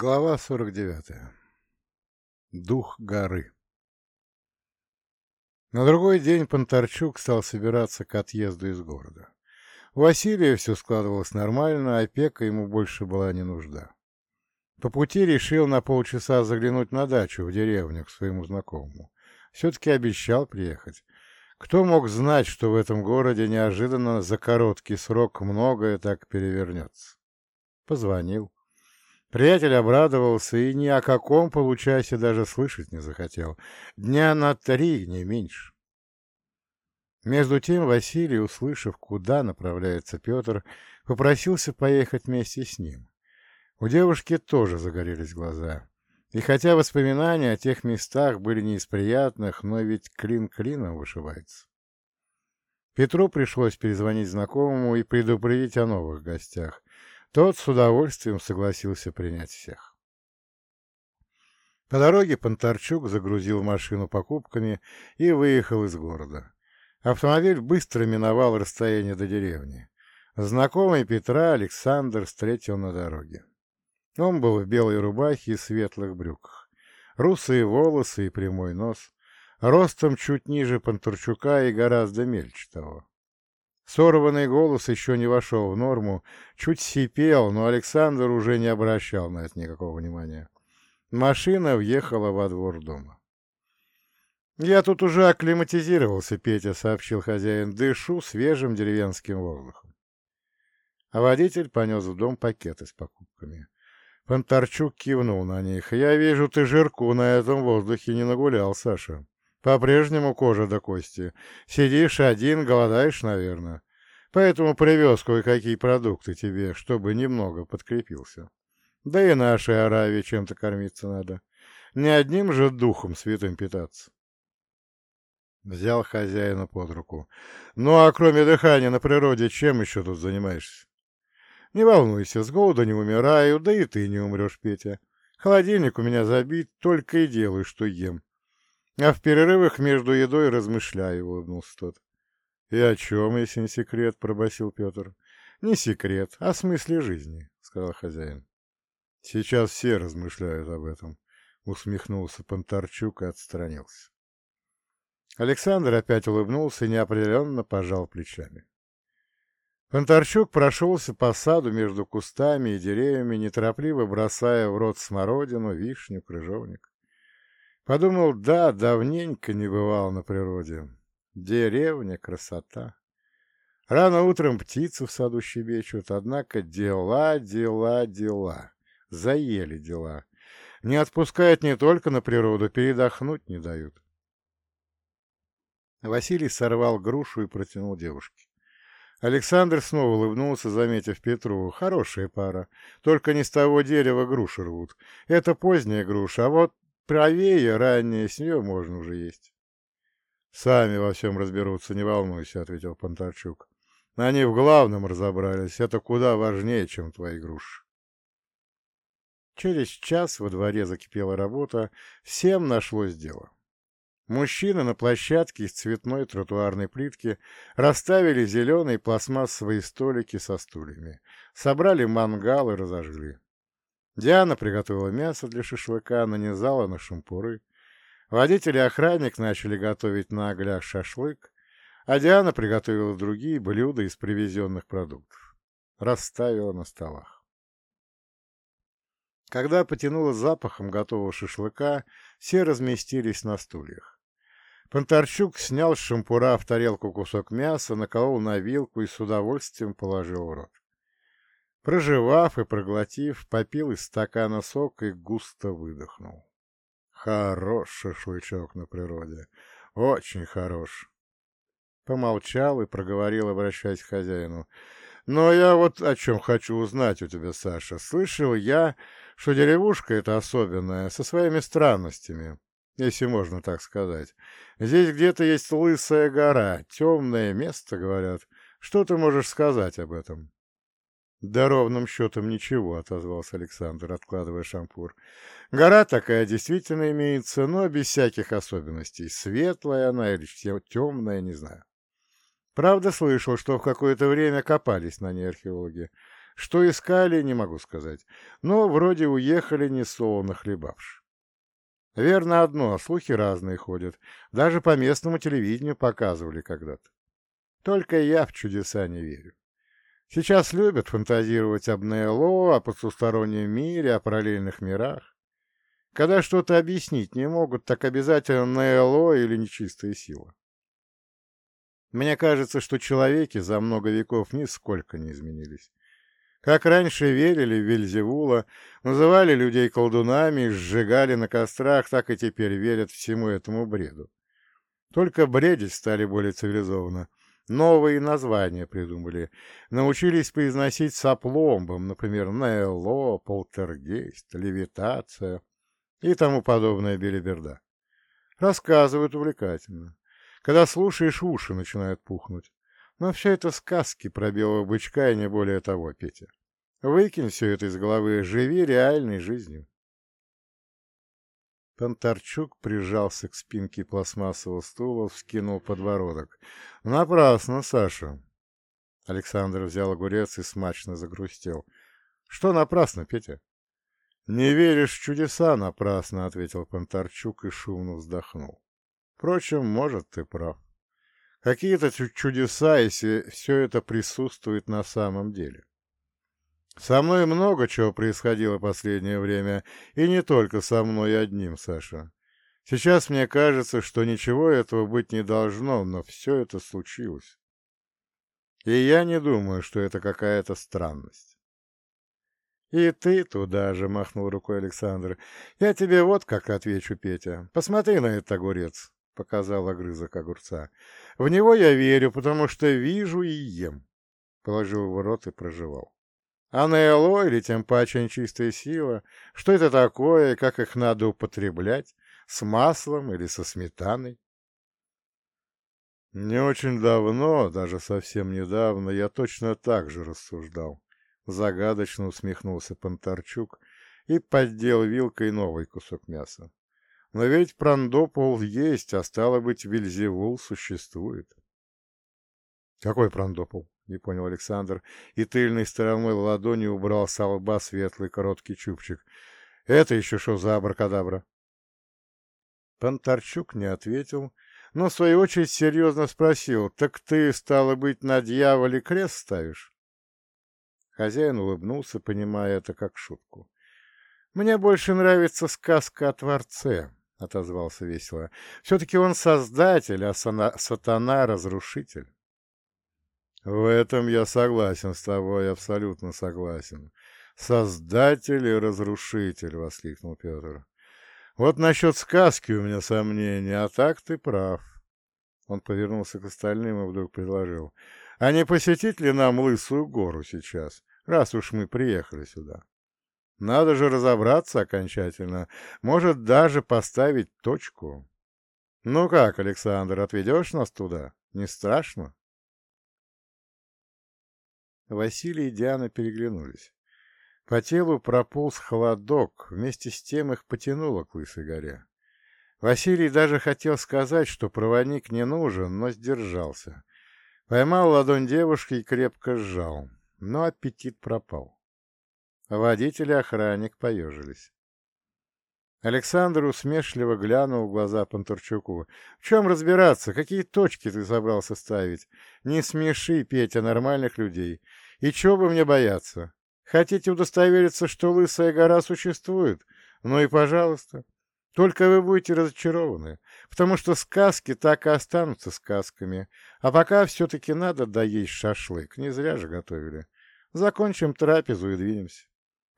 Глава 49. Дух горы. На другой день Понтарчук стал собираться к отъезду из города. У Василия все складывалось нормально, опека ему больше была не нужда. По пути решил на полчаса заглянуть на дачу в деревню к своему знакомому. Все-таки обещал приехать. Кто мог знать, что в этом городе неожиданно за короткий срок многое так перевернется? Позвонил. Приятель обрадовался и ни о каком получасе даже слышать не захотел. Дня на три, не меньше. Между тем Василий, услышав, куда направляется Петр, попросился поехать вместе с ним. У девушки тоже загорелись глаза. И хотя воспоминания о тех местах были не из приятных, но ведь клин клином вышивается. Петру пришлось перезвонить знакомому и предупредить о новых гостях. Тот с удовольствием согласился принять всех. По дороге Понтарчук загрузил машину покупками и выехал из города. Автомобиль быстро миновал расстояние до деревни. Знакомый Петра Александр встретил на дороге. Он был в белой рубахе и светлых брюках. Русые волосы и прямой нос. Ростом чуть ниже Понтарчука и гораздо мельче того. Сорванный голос еще не вошел в норму, чуть сипел, но Александр уже не обращал на это никакого внимания. Машина въехала во двор дома. «Я тут уже акклиматизировался, Петя», — сообщил хозяин. «Дышу свежим деревенским воздухом». А водитель понес в дом пакеты с покупками. Понтарчук кивнул на них. «Я вижу, ты жирку на этом воздухе не нагулял, Саша». По-прежнему кожа до кости. Сидишь один, голодаешь, наверное. Поэтому привез кое-какие продукты тебе, чтобы немного подкрепился. Да и нашей Аравии чем-то кормиться надо. Не одним же духом святым питаться. Взял хозяина под руку. Ну, а кроме дыхания на природе, чем еще тут занимаешься? Не волнуйся, с голода не умираю, да и ты не умрешь, Петя. Холодильник у меня забит, только и делаю, что ем. А в перерывах между едой размышляю, — улыбнулся тот. — И о чем, если не секрет? — пробасил Петр. — Не секрет, а смысле жизни, — сказал хозяин. — Сейчас все размышляют об этом, — усмехнулся Понтарчук и отстранился. Александр опять улыбнулся и неопределенно пожал плечами. Понтарчук прошелся по саду между кустами и деревьями, неторопливо бросая в рот смородину, вишню, крыжовник. Подумал, да, давненько не бывал на природе. Деревня, красота. Рано утром птицы в саду щебечут, однако дела, дела, дела. Заели дела. Не отпускают не только на природу, передохнуть не дают. Василий сорвал грушу и протянул девушке. Александр снова улыбнулся, заметив Петру. Хорошая пара. Только не с того дерева груши рвут. Это поздняя груша, а вот Правее, ранее с нее можно уже есть. — Сами во всем разберутся, не волнуйся, — ответил Понтарчук. — Они в главном разобрались. Это куда важнее, чем твои груши. Через час во дворе закипела работа, всем нашлось дело. Мужчины на площадке из цветной тротуарной плитки расставили зеленые пластмассовые столики со стульями, собрали мангал и разожгли. Диана приготовила мясо для шашлыка, нанизала на шампуры. Водитель и охранник начали готовить на оглях шашлык, а Диана приготовила другие блюда из привезенных продуктов. Расставила на столах. Когда потянуло запахом готового шашлыка, все разместились на стульях. Понтарчук снял с шампура в тарелку кусок мяса, наколол на вилку и с удовольствием положил в рот. Прожевав и проглотив, попил из стакана сок и густо выдохнул. Хорош шашлычок на природе. Очень хорош. Помолчал и проговорил, обращаясь к хозяину. Но я вот о чем хочу узнать у тебя, Саша. Слышал я, что деревушка эта особенная, со своими странностями, если можно так сказать. Здесь где-то есть лысая гора, темное место, говорят. Что ты можешь сказать об этом? «Да ровным счетом ничего», — отозвался Александр, откладывая шампур. «Гора такая действительно имеется, но без всяких особенностей. Светлая она или темная, не знаю. Правда, слышал, что в какое-то время копались на ней археологи. Что искали, не могу сказать, но вроде уехали не солоно хлебавши. Верно одно, слухи разные ходят. Даже по местному телевидению показывали когда-то. Только я в чудеса не верю. Сейчас любят фантазировать об НЛО, о потустороннем мире, о параллельных мирах. Когда что-то объяснить не могут, так обязательно НЛО или нечистая сила. Мне кажется, что человеки за много веков нисколько не изменились. Как раньше верили в Вельзевула, называли людей колдунами сжигали на кострах, так и теперь верят всему этому бреду. Только бредить стали более цивилизованно. Новые названия придумали. Научились произносить с например, НЛО, полтергейст, левитация и тому подобное белиберда. Рассказывают увлекательно. Когда слушаешь, уши начинают пухнуть. Но все это сказки про белого бычка и не более того, Петя. Выкинь все это из головы, живи реальной жизнью. Понтарчук прижался к спинке пластмассового стула, вскинул подбородок. «Напрасно, Саша!» Александр взял огурец и смачно загрустил. «Что напрасно, Петя?» «Не веришь в чудеса напрасно», — ответил Понтарчук и шумно вздохнул. «Впрочем, может, ты прав. Какие-то чудеса, если все это присутствует на самом деле. Со мной много чего происходило последнее время, и не только со мной одним, Саша. Сейчас мне кажется, что ничего этого быть не должно, но все это случилось. И я не думаю, что это какая-то странность. «И ты туда же», — махнул рукой Александр. «Я тебе вот как отвечу, Петя. Посмотри на этот огурец», — показал огрызок огурца. «В него я верю, потому что вижу и ем». Положил в рот и прожевал. А НЛО или тем паче нечистая сила, что это такое и как их надо употреблять, с маслом или со сметаной? Не очень давно, даже совсем недавно, я точно так же рассуждал. Загадочно усмехнулся Понтарчук и поддел вилкой новый кусок мяса. Но ведь Прандопол есть, а стало быть, Вильзевул существует. Какой Прандопол? Не понял Александр, и тыльной стороной ладони убрал с лба светлый короткий чубчик. «Это еще что за абракадабра?» Понтарчук не ответил, но в свою очередь серьезно спросил, «Так ты, стало быть, на дьяволе крест ставишь?» Хозяин улыбнулся, понимая это как шутку. «Мне больше нравится сказка о Творце», — отозвался весело. «Все-таки он создатель, а сатана — разрушитель». В этом я согласен с тобой, абсолютно согласен. Создатель и разрушитель, — воскликнул Петр. Вот насчет сказки у меня сомнения, а так ты прав. Он повернулся к остальным и вдруг предложил. А не посетить ли нам Лысую гору сейчас, раз уж мы приехали сюда? Надо же разобраться окончательно, может, даже поставить точку. Ну как, Александр, отведешь нас туда? Не страшно? Василий и Диана переглянулись. По телу прополз холодок, вместе с тем их потянуло к Лысой горе. Василий даже хотел сказать, что проводник не нужен, но сдержался. Поймал ладонь девушки и крепко сжал, но аппетит пропал. Водитель и охранник поежились. Александр усмешливо глянул в глаза Пантурчуку. — В чем разбираться? Какие точки ты собрался ставить? Не смеши, Петя, нормальных людей. И чего бы мне бояться? Хотите удостовериться, что Лысая гора существует? Ну и пожалуйста. Только вы будете разочарованы, потому что сказки так и останутся сказками. А пока все-таки надо доесть шашлык, не зря же готовили. Закончим трапезу и двинемся.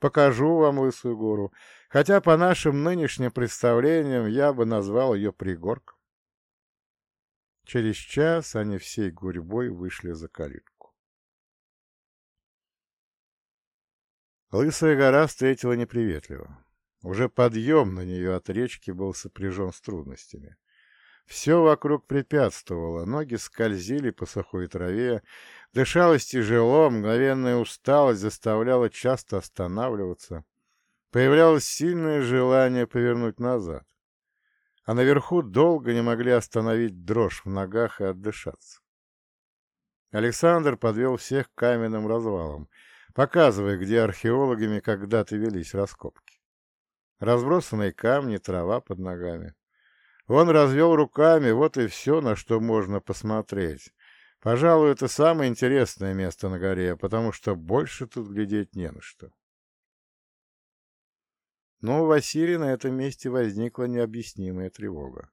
Покажу вам Лысую гору, хотя по нашим нынешним представлениям я бы назвал ее пригорком. Через час они всей гурьбой вышли за калитку. Лысая гора встретила неприветливо. Уже подъем на нее от речки был сопряжен с трудностями. Все вокруг препятствовало, ноги скользили по сухой траве, дышалось тяжело, мгновенная усталость заставляла часто останавливаться. Появлялось сильное желание повернуть назад. А наверху долго не могли остановить дрожь в ногах и отдышаться. Александр подвел всех к каменным развалам. показывая, где археологами когда-то велись раскопки. Разбросанные камни, трава под ногами. Он развел руками, вот и все, на что можно посмотреть. Пожалуй, это самое интересное место на горе, потому что больше тут глядеть не на что. Но у Василия на этом месте возникла необъяснимая тревога.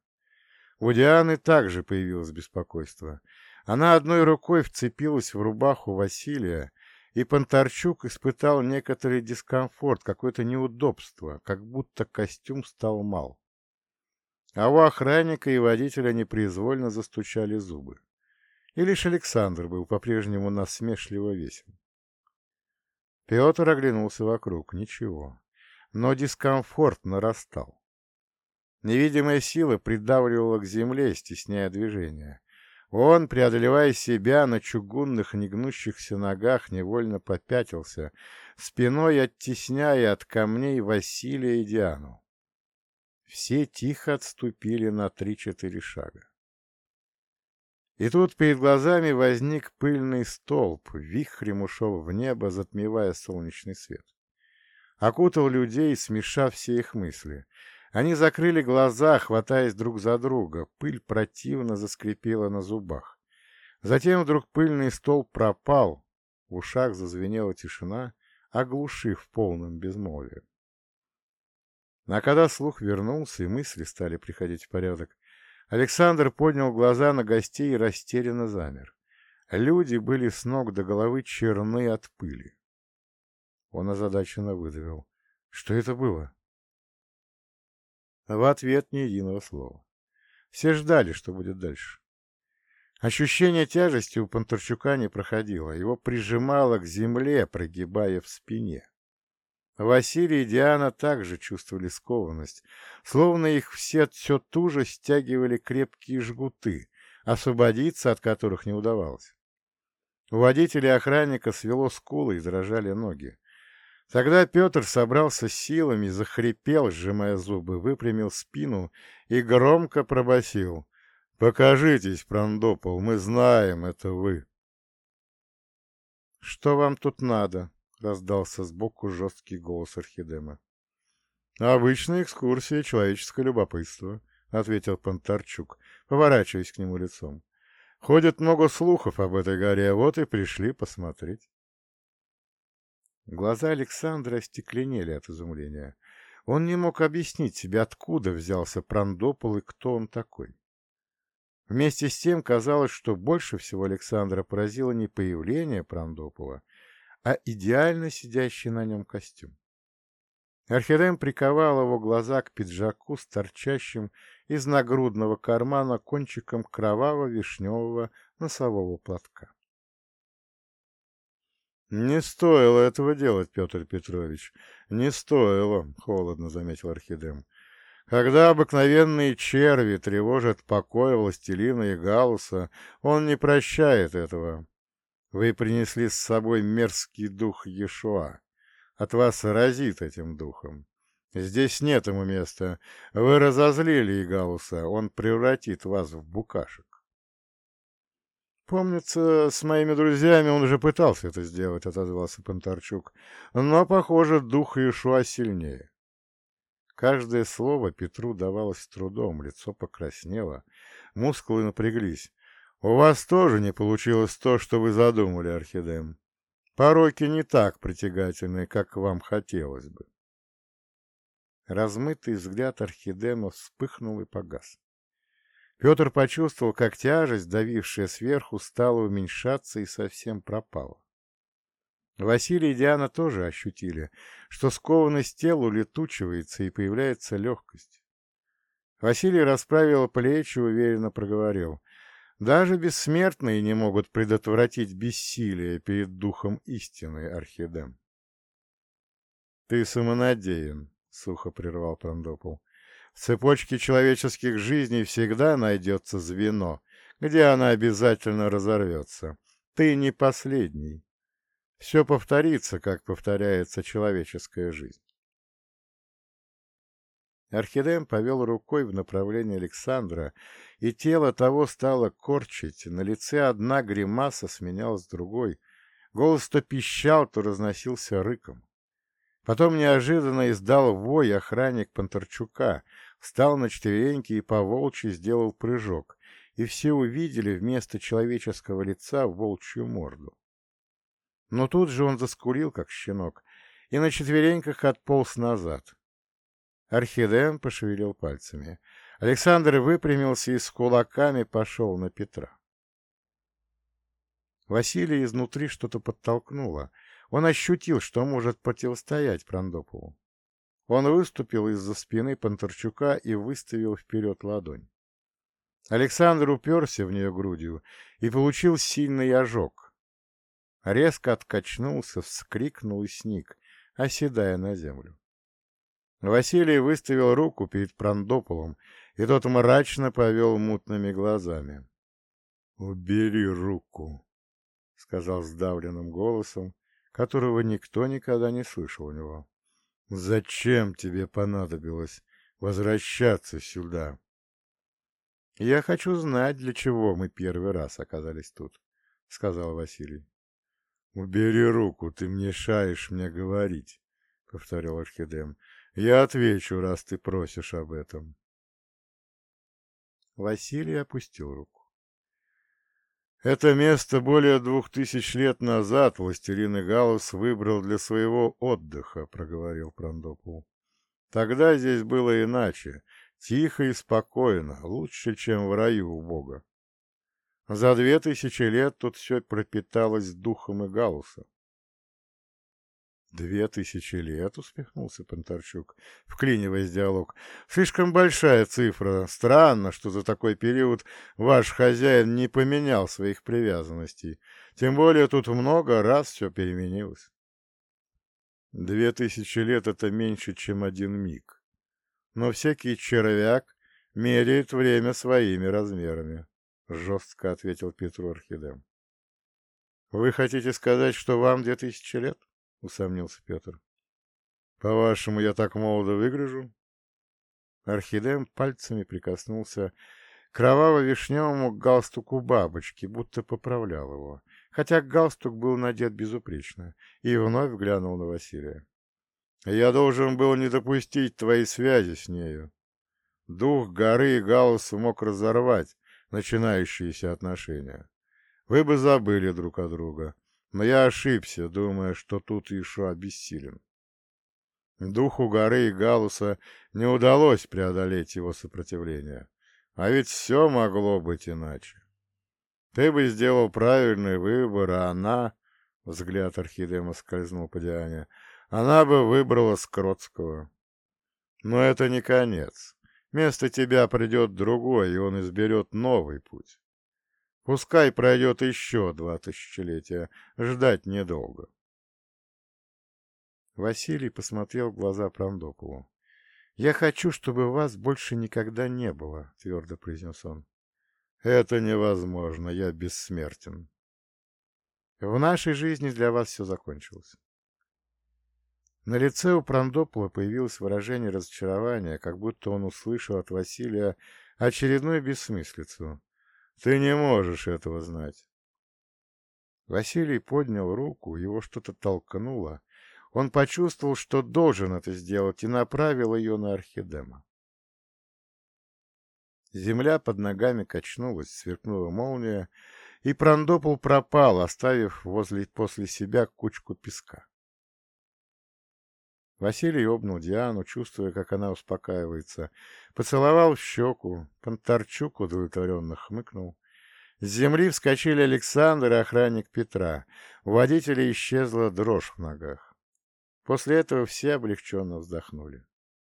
У Дианы также появилось беспокойство. Она одной рукой вцепилась в рубаху Василия, и Понтарчук испытал некоторый дискомфорт, какое-то неудобство, как будто костюм стал мал. А у охранника и водителя непроизвольно застучали зубы. И лишь Александр был по-прежнему насмешливо весел. Петр оглянулся вокруг. Ничего. Но дискомфорт нарастал. Невидимая сила придавливала к земле, стесняя движение. Он, преодолевая себя на чугунных негнущихся ногах, невольно попятился, спиной оттесняя от камней Василия и Диану. Все тихо отступили на три-четыре шага. И тут перед глазами возник пыльный столб, вихрем ушел в небо, затмевая солнечный свет. Окутал людей, смешав все их мысли. Они закрыли глаза, хватаясь друг за друга. Пыль противно заскрипела на зубах. Затем вдруг пыльный столб пропал. В ушах зазвенела тишина, оглушив полным безмолвием. А когда слух вернулся и мысли стали приходить в порядок, Александр поднял глаза на гостей и растерянно замер. Люди были с ног до головы черны от пыли. Он озадаченно выдавил. «Что это было?» В ответ ни единого слова. Все ждали, что будет дальше. Ощущение тяжести у Панторчука не проходило. Его прижимало к земле, прогибая в спине. Василий и Диана также чувствовали скованность, словно их все все туже стягивали крепкие жгуты, освободиться от которых не удавалось. У водителя и охранника свело скулы и дрожали ноги. Тогда Петр собрался силами, захрипел, сжимая зубы, выпрямил спину и громко пробасил: «Покажитесь, Прондопол, мы знаем, это вы!» «Что вам тут надо?» — раздался сбоку жесткий голос Архидема. «Обычная экскурсия, человеческое любопытство», — ответил Понтарчук, поворачиваясь к нему лицом. «Ходит много слухов об этой горе, вот и пришли посмотреть». Глаза Александра остекленели от изумления. Он не мог объяснить себе, откуда взялся Прандопол и кто он такой. Вместе с тем казалось, что больше всего Александра поразило не появление Прандопола, а идеально сидящий на нем костюм. Архидем приковал его глаза к пиджаку с торчащим из нагрудного кармана кончиком кроваво-вишневого носового платка. «Не стоило этого делать, Петр Петрович, не стоило», — холодно заметил Архидем. «Когда обыкновенные черви тревожат покой властелина и галуса, он не прощает этого. Вы принесли с собой мерзкий дух Иешуа. От вас разит этим духом. Здесь нет ему места. Вы разозлили Игалуса, он превратит вас в букашек. «Помнится, с моими друзьями он уже пытался это сделать», — отозвался Панторчук. «Но, похоже, дух Иешуа сильнее». Каждое слово Петру давалось с трудом, лицо покраснело, мускулы напряглись. У вас тоже не получилось то, что вы задумали, Орхидем. Пороки не так притягательны, как вам хотелось бы. Размытый взгляд Орхидема вспыхнул и погас. Петр почувствовал, как тяжесть, давившая сверху, стала уменьшаться и совсем пропала. Василий и Диана тоже ощутили, что скованность тела улетучивается и появляется легкость. Василий расправил плечи и уверенно проговорил. Даже бессмертные не могут предотвратить бессилие перед духом истины, Архидем. — Ты самонадеян, — сухо прервал Пандопол. — В цепочке человеческих жизней всегда найдется звено, где она обязательно разорвется. Ты не последний. Все повторится, как повторяется человеческая жизнь. Орхидем повел рукой в направлении Александра, и тело того стало корчить, на лице одна гримаса сменялась другой, Голос то пищал, то разносился рыком. Потом неожиданно издал вой охранник Понтарчука, встал на четвереньки и по волчьи сделал прыжок, и все увидели вместо человеческого лица волчью морду. Но тут же он заскурил, как щенок, и на четвереньках отполз назад. Орхидем пошевелил пальцами. Александр выпрямился и с кулаками пошел на Петра. Василий изнутри что-то подтолкнуло. Он ощутил, что может противостоять Прандопову. Он выступил из-за спины Панторчука и выставил вперед ладонь. Александр уперся в нее грудью и получил сильный ожог. Резко откачнулся, вскрикнул и сник, оседая на землю. Василий выставил руку перед Прандополом, и тот мрачно повел мутными глазами. — Убери руку, — сказал сдавленным голосом, которого никто никогда не слышал у него. — Зачем тебе понадобилось возвращаться сюда? — Я хочу знать, для чего мы первый раз оказались тут, — сказал Василий. — Убери руку, ты мешаешь мне говорить, — повторил Архидем. Я отвечу, раз ты просишь об этом. Василий опустил руку. Это место более двух тысяч лет назад властелин Игалус выбрал для своего отдыха, проговорил Прандопул. Тогда здесь было иначе, тихо и спокойно, лучше, чем в раю у Бога. За две тысячи лет тут все пропиталось духом Игалуса. «Две тысячи лет», — усмехнулся Понтарчук, вклиниваясь в диалог. «Слишком большая цифра. Странно, что за такой период ваш хозяин не поменял своих привязанностей. Тем более тут много раз все переменилось». «Две тысячи лет — это меньше, чем один миг. Но всякий червяк меряет время своими размерами», — жестко ответил Петру Архидем. «Вы хотите сказать, что вам две тысячи лет?» — усомнился Петр. — По-вашему, я так молодо выгляжу? Орхидем пальцами прикоснулся к кроваво-вишневому галстуку бабочки, будто поправлял его, хотя галстук был надет безупречно, и вновь глянул на Василия. — Я должен был не допустить твоей связи с нею. Дух горы и Галуса мог разорвать начинающиеся отношения. Вы бы забыли друг о друга, но я ошибся, думая, что тут Ишуа бессилен. Духу горы и Галуса не удалось преодолеть его сопротивление. А ведь все могло быть иначе. Ты бы сделал правильный выбор, а она... Взгляд Орхидема скользнул по Диане. Она бы выбрала Скротского. Но это не конец. Вместо тебя придет другой, и он изберет новый путь. Пускай пройдет еще два тысячелетия, ждать недолго. Василий посмотрел в глаза Прандопову. «Я хочу, чтобы вас больше никогда не было», — твердо произнес он. «Это невозможно, я бессмертен». «В нашей жизни для вас все закончилось». На лице у Прандопола появилось выражение разочарования, как будто он услышал от Василия очередную бессмыслицу. Ты не можешь этого знать. Василий поднял руку, его что-то толкнуло. Он почувствовал, что должен это сделать, и направил ее на Архидема. Земля под ногами качнулась, сверкнула молния, и Прандопол пропал, оставив возле, после себя кучку песка. Василий обнял Диану, чувствуя, как она успокаивается. Поцеловал в щеку. Понтарчук удовлетворенно хмыкнул. С земли вскочили Александр и охранник Петра. У водителя исчезла дрожь в ногах. После этого все облегченно вздохнули.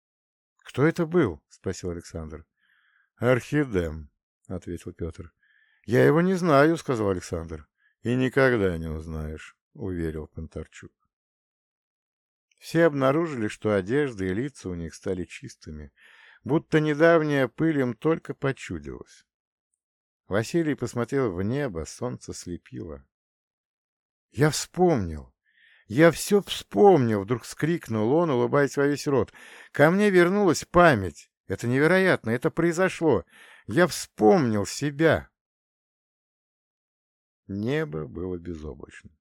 — Кто это был? — спросил Александр. — Архидем, — ответил Петр. — Я его не знаю, — сказал Александр. — И никогда не узнаешь, — уверил Понтарчук. Все обнаружили, что одежда и лица у них стали чистыми, будто недавняя пыль им только почудилась. Василий посмотрел в небо, солнце слепило. «Я вспомнил! Я все вспомнил!» — вдруг скрикнул он, улыбаясь во весь рот. «Ко мне вернулась память! Это невероятно! Это произошло! Я вспомнил себя!» Небо было безоблачно.